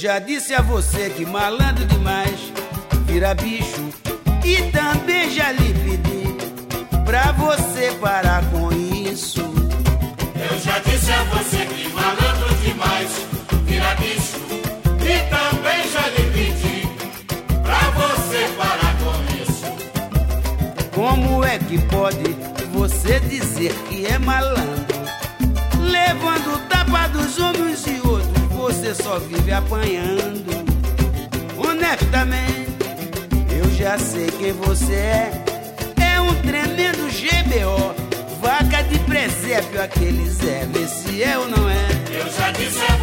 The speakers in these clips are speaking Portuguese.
já disse a você que malandro demais vira bicho. E também já lhe pedi pra você parar com isso. Eu já disse a você que malandro demais vira bicho. E também já lhe pedi pra você parar com isso. Como é que pode você dizer que é malandro? Levando tapa dos homens e você só vive apanhando. Honestamente, eu já sei quem você é. É um tremendo GBO, vaca de presépio, aquele Zé. Vê se é ou não é. Eu já disse a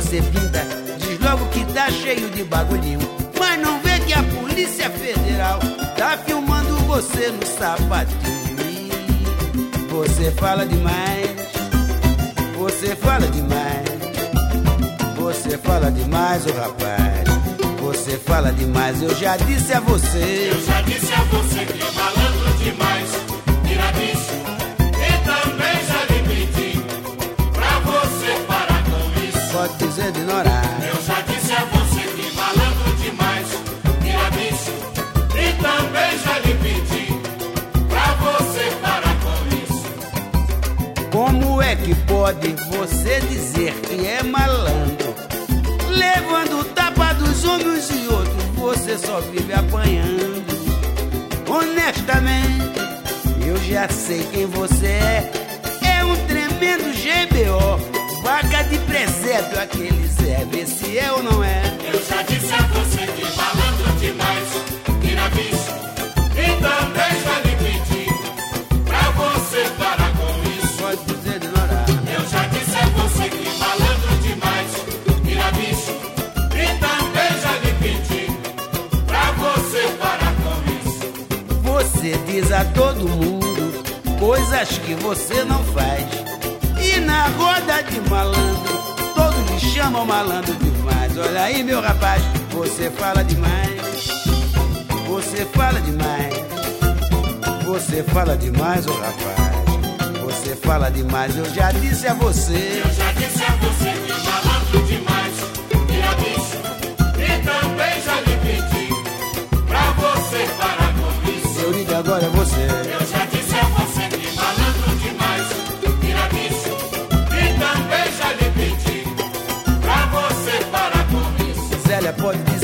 você pinta, diz logo que tá cheio de bagulhinho. Mas não vê que a Polícia Federal tá filmando você no sapatinho. Você fala demais, você fala demais, você fala demais, ô rapaz. Você fala demais, eu já disse a você. Eu já disse a você que malandro demais de ignorar. Eu já disse a você que malandro demais vira bicho. E também já lhe pedi pra você parar com isso. Como é que pode você dizer que é malandro? Levando tapa dos homens e outros, você só vive apanhando. Honestamente, eu já sei quem você é. É um tremendo GBO, vaca de presépio, aquele Zé. Vê se é ou não é. Eu já disse a você que malandro demais vira bicho. E também já lhe pedi pra você parar com isso. Pode dizer ignorar. Eu já disse a você que malandro demais vira bicho. E também já lhe pedi pra você parar com isso. Você diz a todo mundo coisas que você não faz na roda de malandro, todos me chamam malandro demais. Olha aí, meu rapaz, você fala demais. Você fala demais. Você fala demais, ô oh, rapaz. Você fala demais, eu já disse a você. Eu já disse a você que malandro demais. E a bicho, e também já lhe pedi pra você parar com isso. Eu digo agora é você. Eu the podcast.